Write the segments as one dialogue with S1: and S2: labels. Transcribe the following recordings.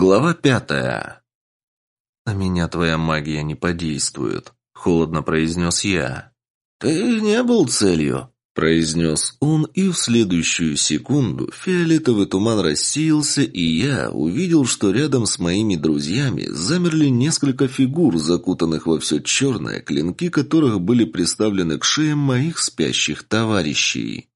S1: Глава пятая. «На меня твоя магия не подействует», — холодно произнес я.
S2: «Ты не был целью», —
S1: произнес он, и в следующую секунду фиолетовый туман рассеялся, и я увидел, что рядом с моими друзьями замерли несколько фигур, закутанных во все черное, клинки которых были приставлены к шеям моих спящих товарищей.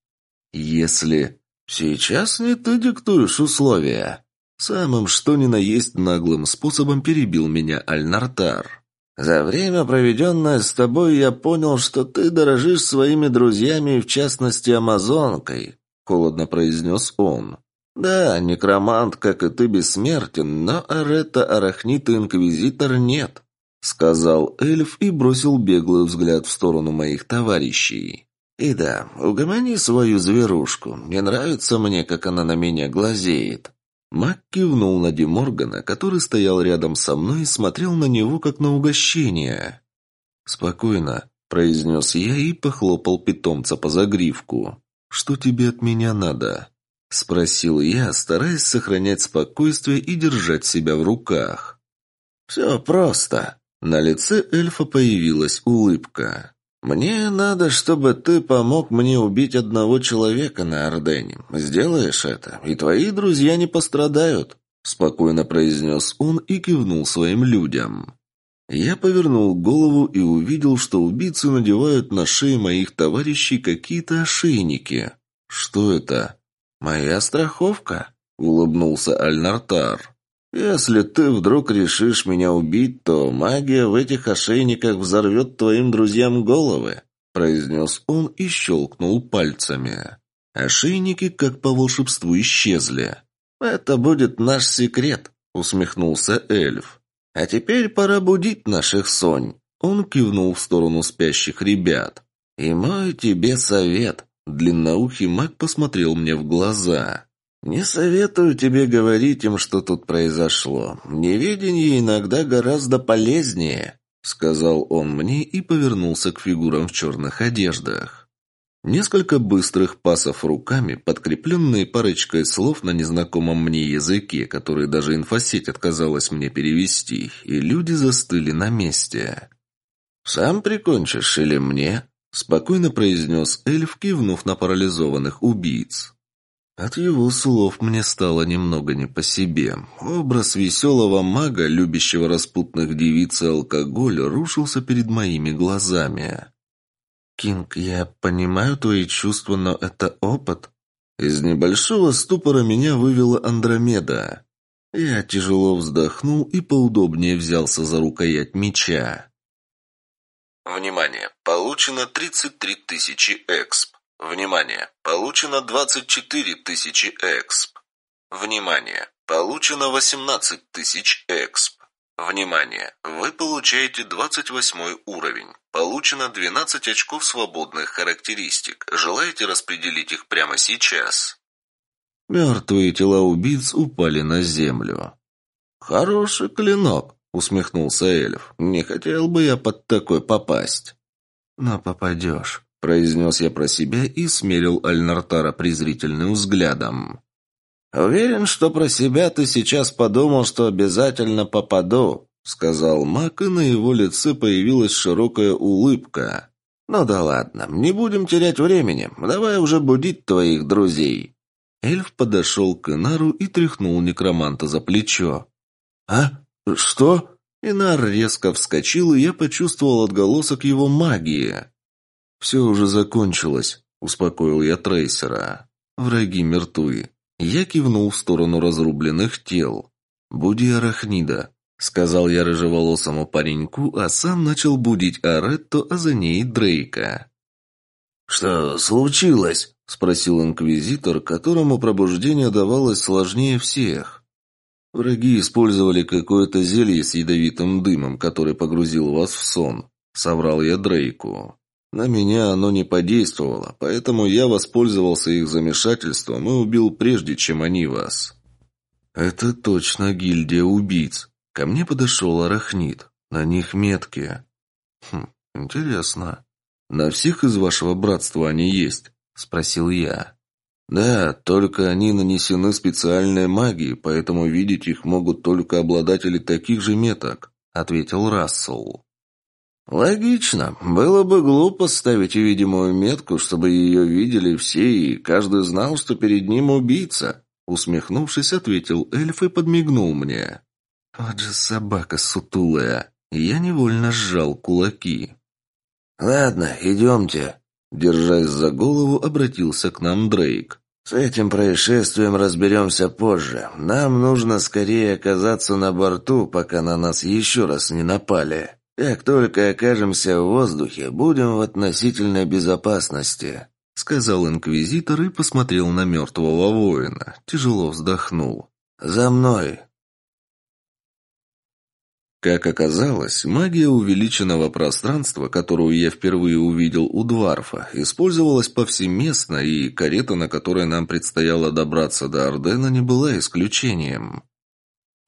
S1: «Если...» «Сейчас не ты диктуешь условия», Самым что ни на есть наглым способом перебил меня Альнартар.
S2: «За время, проведенное с тобой, я понял, что ты дорожишь своими друзьями, в частности, Амазонкой», — холодно произнес он. «Да, некромант, как и ты, бессмертен, но Арета, Арахнит и Инквизитор нет», — сказал эльф и бросил беглый взгляд в сторону моих товарищей. «И да, угомони свою зверушку. Не нравится мне, как она на меня глазеет». Мак кивнул на Ди Моргана, который стоял рядом со мной и смотрел на него, как на угощение. «Спокойно», — произнес я и похлопал питомца по загривку. «Что тебе от меня надо?» — спросил я, стараясь сохранять спокойствие и держать себя в руках. «Все просто». На лице эльфа появилась улыбка. «Мне надо, чтобы ты помог мне убить одного человека на Ордене. Сделаешь это, и твои друзья не пострадают», — спокойно произнес он и кивнул своим людям. Я повернул голову и увидел, что убийцы надевают на шеи моих товарищей какие-то ошейники. «Что это?» «Моя страховка», — улыбнулся Альнартар. «Если ты вдруг решишь меня убить, то магия в этих ошейниках взорвет твоим друзьям головы», произнес он и щелкнул пальцами. Ошейники, как по волшебству, исчезли. «Это будет наш секрет», — усмехнулся эльф. «А теперь пора будить наших сонь». Он кивнул в сторону спящих ребят. «И мой тебе совет». Длинноухий маг посмотрел мне в глаза. «Не советую тебе говорить им, что тут произошло. Неведение иногда гораздо полезнее», — сказал он мне и повернулся к фигурам в черных одеждах. Несколько быстрых пасов руками, подкрепленные парочкой слов на незнакомом мне языке, который даже инфосеть отказалась мне перевести, и люди застыли на месте. «Сам прикончишь или мне?» — спокойно произнес эльф, кивнув на парализованных убийц. От его слов мне стало немного не по себе. Образ веселого мага, любящего распутных девиц и алкоголь, рушился перед моими глазами. «Кинг, я понимаю твои чувства, но это опыт». Из небольшого ступора меня вывела Андромеда. Я тяжело вздохнул и поудобнее взялся за рукоять меча.
S3: Внимание! Получено 33 тысячи эксп. Внимание! Получено 24 тысячи эксп. Внимание! Получено 18 тысяч эксп. Внимание! Вы получаете 28 уровень. Получено 12 очков свободных характеристик. Желаете распределить их прямо сейчас?
S1: Мертвые тела убийц упали на землю.
S2: «Хороший клинок», — усмехнулся эльф. «Не хотел бы я под такой попасть».
S1: «Но попадешь», произнес я про себя и смерил Альнартара презрительным взглядом.
S2: «Уверен, что про себя ты сейчас подумал, что обязательно попаду», сказал Мак, и на его лице появилась широкая улыбка. «Ну да ладно, не будем терять времени. Давай уже будить твоих друзей».
S1: Эльф подошел к Инару и тряхнул некроманта за плечо.
S2: «А? Что?»
S1: Инар резко вскочил, и я почувствовал отголосок его магии. «Все уже закончилось», — успокоил я трейсера. «Враги мертвы». Я кивнул в сторону разрубленных тел. «Буди Арахнида», — сказал я рыжеволосому пареньку, а сам начал будить Аретто, а за ней Дрейка.
S2: «Что случилось?» — спросил инквизитор, которому пробуждение давалось сложнее всех.
S1: «Враги использовали какое-то зелье с ядовитым дымом, который погрузил вас в сон», — соврал я Дрейку. На меня оно не подействовало, поэтому я воспользовался их замешательством и убил прежде, чем они вас. Это точно гильдия убийц. Ко мне подошел Арахнит. На них метки. Хм, интересно. На всех из вашего братства они есть? Спросил я. «Да, только они нанесены специальной магией, поэтому видеть их могут только обладатели таких же меток», — ответил Рассел.
S2: «Логично. Было бы глупо ставить видимую метку, чтобы ее видели все, и каждый знал, что перед ним убийца», — усмехнувшись, ответил эльф и подмигнул мне. «Вот же собака сутулая». Я невольно сжал кулаки.
S1: «Ладно, идемте», — держась за голову, обратился к нам Дрейк. «С этим происшествием разберемся позже. Нам нужно скорее оказаться на борту, пока на нас еще раз не напали». «Как только окажемся в воздухе, будем в относительной безопасности», — сказал инквизитор и посмотрел на мертвого воина. Тяжело вздохнул. «За мной!» Как оказалось, магия увеличенного пространства, которую я впервые увидел у Дварфа, использовалась повсеместно, и карета, на которой нам предстояло добраться до Ордена, не была исключением.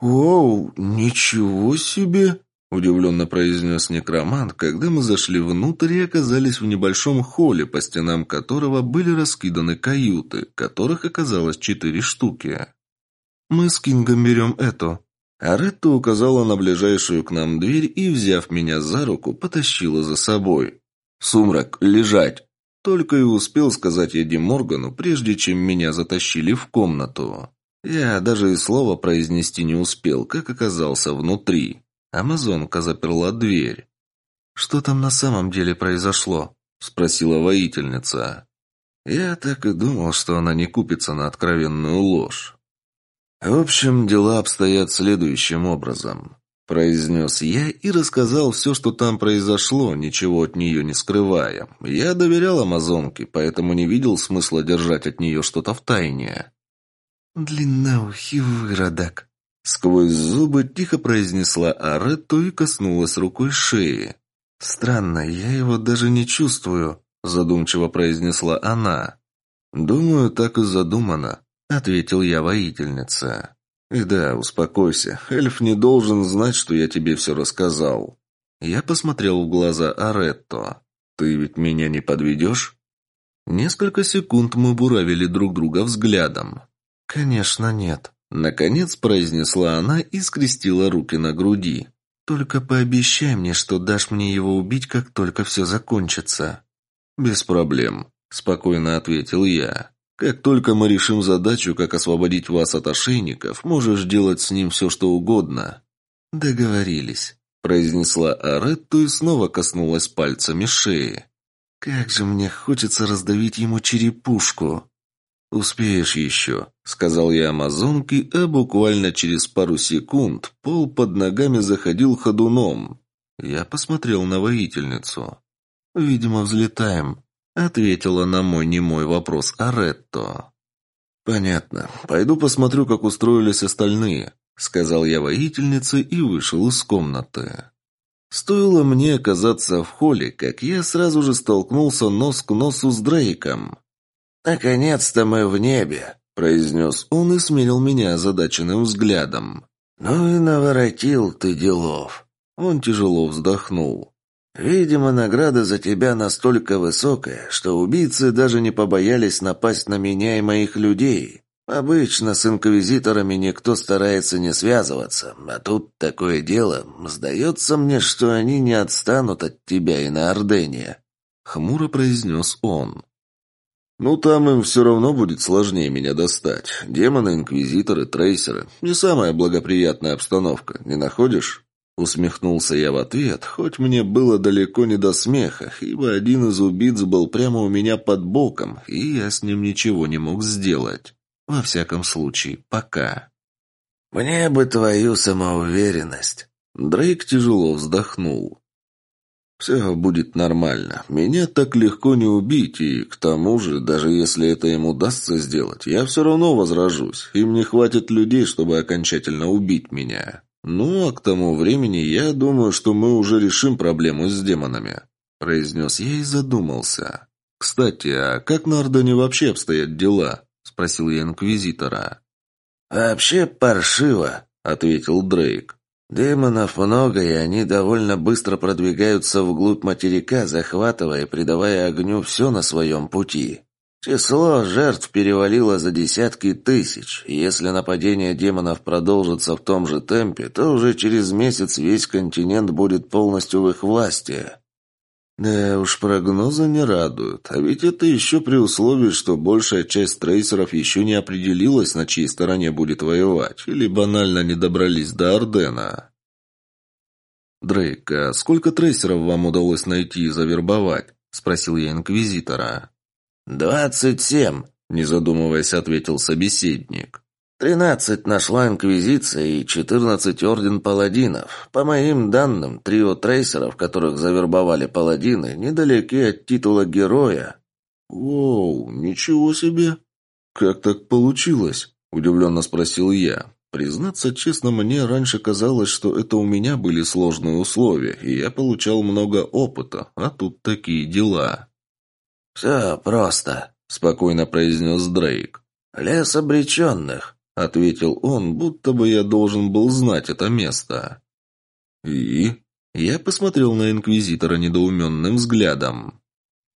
S2: «Оу, ничего себе!»
S1: Удивленно произнес некромант, когда мы зашли внутрь и оказались в небольшом холле, по стенам которого были раскиданы каюты, которых оказалось четыре штуки. «Мы с Кингом берем эту». Аретта указала на ближайшую к нам дверь и, взяв меня за руку, потащила за собой. «Сумрак, лежать!» Только и успел сказать Эдди Моргану, прежде чем меня затащили в комнату. Я даже и слова произнести не успел, как оказался внутри. Амазонка заперла дверь. «Что там на самом деле произошло?» – спросила воительница. Я так и думал, что она не купится на откровенную ложь. «В общем, дела обстоят следующим образом», – произнес я и рассказал все, что там произошло, ничего от нее не скрывая. Я доверял Амазонке, поэтому не видел смысла держать от нее что-то в тайне.
S2: «Длинноухий выродок»,
S1: Сквозь зубы тихо произнесла Аретто и коснулась рукой шеи.
S2: «Странно, я его даже не чувствую», – задумчиво произнесла она.
S1: «Думаю, так и задумано», – ответил я воительнице. «И да, успокойся, эльф не должен знать, что я тебе все рассказал». Я посмотрел в глаза Аретто. «Ты ведь меня не подведешь?» Несколько секунд мы буравили друг друга взглядом.
S2: «Конечно нет»,
S1: Наконец произнесла она и скрестила руки на груди.
S2: «Только пообещай мне, что дашь мне его убить, как только все закончится».
S1: «Без проблем», – спокойно ответил я. «Как только мы решим задачу, как освободить вас от ошейников, можешь делать с ним все, что угодно».
S2: «Договорились», –
S1: произнесла Аретту и снова коснулась пальцами шеи.
S2: «Как же мне хочется раздавить ему черепушку!»
S1: «Успеешь еще», — сказал я амазонке, а буквально через пару секунд пол под ногами заходил ходуном. Я посмотрел на воительницу.
S2: «Видимо, взлетаем», — ответила на мой немой вопрос Аретто.
S1: «Понятно. Пойду посмотрю, как устроились остальные», — сказал я воительнице и вышел из комнаты. Стоило мне оказаться в холле, как я сразу же столкнулся нос к носу с Дрейком.
S2: «Наконец-то мы в небе», — произнес он и смирил меня озадаченным взглядом. «Ну и наворотил ты делов».
S1: Он тяжело вздохнул.
S2: «Видимо, награда за тебя настолько высокая, что убийцы даже не побоялись напасть на меня и моих людей. Обычно с инквизиторами никто старается не связываться, а тут такое дело. Сдается мне, что они не отстанут от тебя и на Ордене», —
S1: хмуро произнес он. «Ну, там им все равно будет сложнее меня достать. Демоны, инквизиторы, трейсеры. Не самая благоприятная обстановка, не находишь?» Усмехнулся я в ответ, хоть мне было далеко не до смеха, ибо один из убийц был прямо у меня под боком, и я с ним ничего не мог сделать. Во всяком случае, пока.
S2: «Мне бы твою самоуверенность!»
S1: Дрейк тяжело вздохнул. Все будет нормально. Меня так легко не убить, и к тому же, даже если это им удастся сделать, я все равно возражусь. Им не хватит людей, чтобы окончательно убить меня. Ну, а к тому времени я думаю, что мы уже решим проблему с демонами», – произнес я и задумался. «Кстати, а как на Ордоне вообще обстоят дела?» – спросил я Инквизитора.
S2: «Вообще паршиво», – ответил Дрейк. Демонов много, и они довольно быстро продвигаются вглубь материка, захватывая и придавая огню все на своем пути. Число жертв перевалило за десятки тысяч. Если нападение демонов продолжится в том же темпе, то уже через месяц весь континент будет полностью в их власти. Да уж, прогнозы не радуют. А ведь это еще при условии, что большая часть трейсеров еще не определилась, на чьей стороне будет воевать, или банально не добрались до Ордена. «Дрейк, а сколько трейсеров вам удалось найти и завербовать?» – спросил я Инквизитора.
S4: «Двадцать семь», — не задумываясь, ответил собеседник. «Тринадцать нашла Инквизиция и четырнадцать Орден Паладинов. По моим данным, трио трейсеров, которых завербовали паладины, недалеки от титула Героя».
S1: «Воу, ничего себе! Как так получилось?» – удивленно спросил я. Признаться честно, мне раньше казалось, что это у меня были сложные условия, и я получал много опыта, а тут такие дела.
S4: «Все просто», — спокойно произнес Дрейк. «Лес обреченных», — ответил он, будто бы я должен был знать это место.
S1: «И?» Я посмотрел на Инквизитора недоуменным взглядом.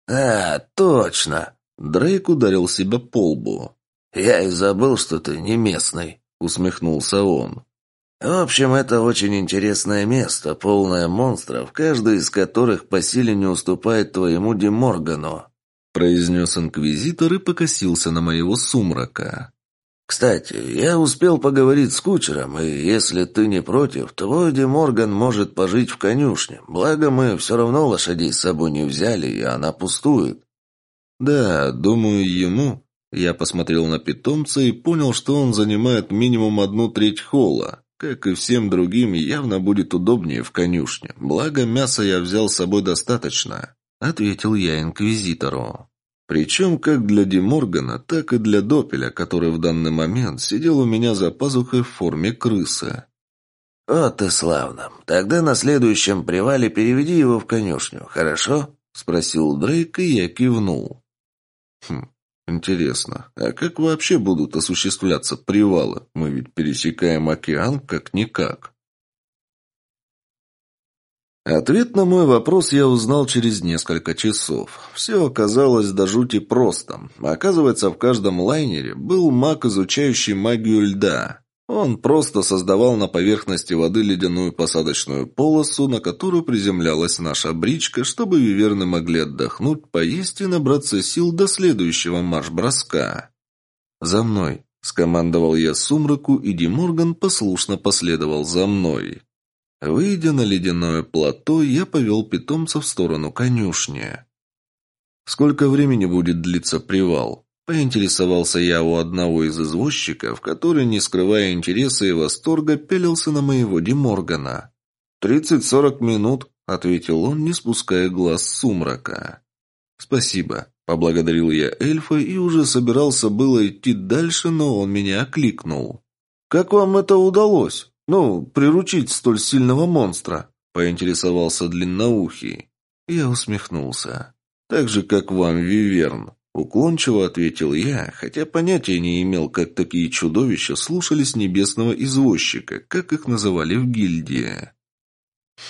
S4: «А, точно!»
S1: Дрейк ударил себя по лбу.
S4: «Я и забыл, что ты не местный», — усмехнулся он. «В общем, это очень интересное место, полное монстров, каждый из которых по силе не уступает твоему Деморгану
S1: произнес инквизитор и покосился на моего сумрака.
S4: «Кстати, я успел поговорить с кучером, и если ты не против, твой Деморган может пожить в конюшне. Благо, мы все равно лошадей с собой не взяли, и она пустует».
S1: «Да, думаю, ему...» Я посмотрел на питомца и понял, что он занимает минимум одну треть холла. Как и всем другим, явно будет удобнее в конюшне. Благо, мяса я взял с собой достаточно. — ответил я инквизитору. Причем как для Деморгана, так и для Допеля, который в данный момент сидел у меня за пазухой в форме крысы.
S4: «Вот и славно. Тогда на следующем привале переведи его в конюшню, хорошо?» — спросил Дрейк, и я кивнул.
S1: «Хм, интересно, а как вообще будут осуществляться привалы? Мы ведь пересекаем океан как-никак». Ответ на мой вопрос я узнал через несколько часов. Все оказалось до жути просто. Оказывается, в каждом лайнере был маг, изучающий магию льда. Он просто создавал на поверхности воды ледяную посадочную полосу, на которую приземлялась наша бричка, чтобы виверны могли отдохнуть, поесть и набраться сил до следующего марш-броска. «За мной!» – скомандовал я сумраку, и Диморган послушно последовал за мной. Выйдя на ледяное плато, я повел питомца в сторону конюшни. «Сколько времени будет длиться привал?» Поинтересовался я у одного из извозчиков, который, не скрывая интереса и восторга, пелился на моего Деморгана. «Тридцать-сорок минут», — ответил он, не спуская глаз с сумрака. «Спасибо», — поблагодарил я эльфа и уже собирался было идти дальше, но он меня окликнул. «Как вам это удалось?» «Ну, приручить столь сильного монстра», — поинтересовался длинноухий. Я усмехнулся. «Так же, как вам, Виверн», — уклончиво ответил я, хотя понятия не имел, как такие чудовища слушались небесного извозчика, как их называли в гильдии.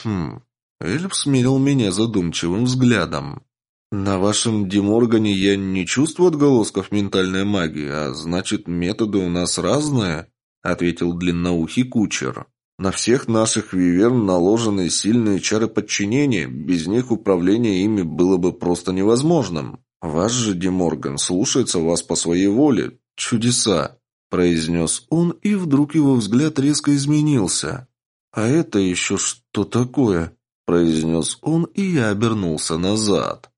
S1: «Хм...» Эльф смирил меня задумчивым взглядом. «На вашем деморгане я не чувствую отголосков ментальной магии, а значит, методы у нас разные?» — ответил длинноухий кучер. «На всех наших виверн наложены сильные чары подчинения, без них управление ими было бы просто невозможным. Ваш же Деморган слушается вас по своей воле. Чудеса!» — произнес он, и вдруг его взгляд резко изменился. «А это еще что такое?» — произнес он, и я обернулся назад.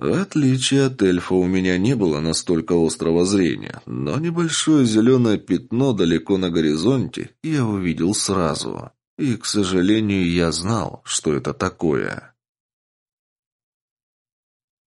S1: В отличие от эльфа у меня не было настолько острого зрения, но небольшое зеленое пятно далеко на горизонте я увидел сразу. И, к сожалению, я знал, что это такое.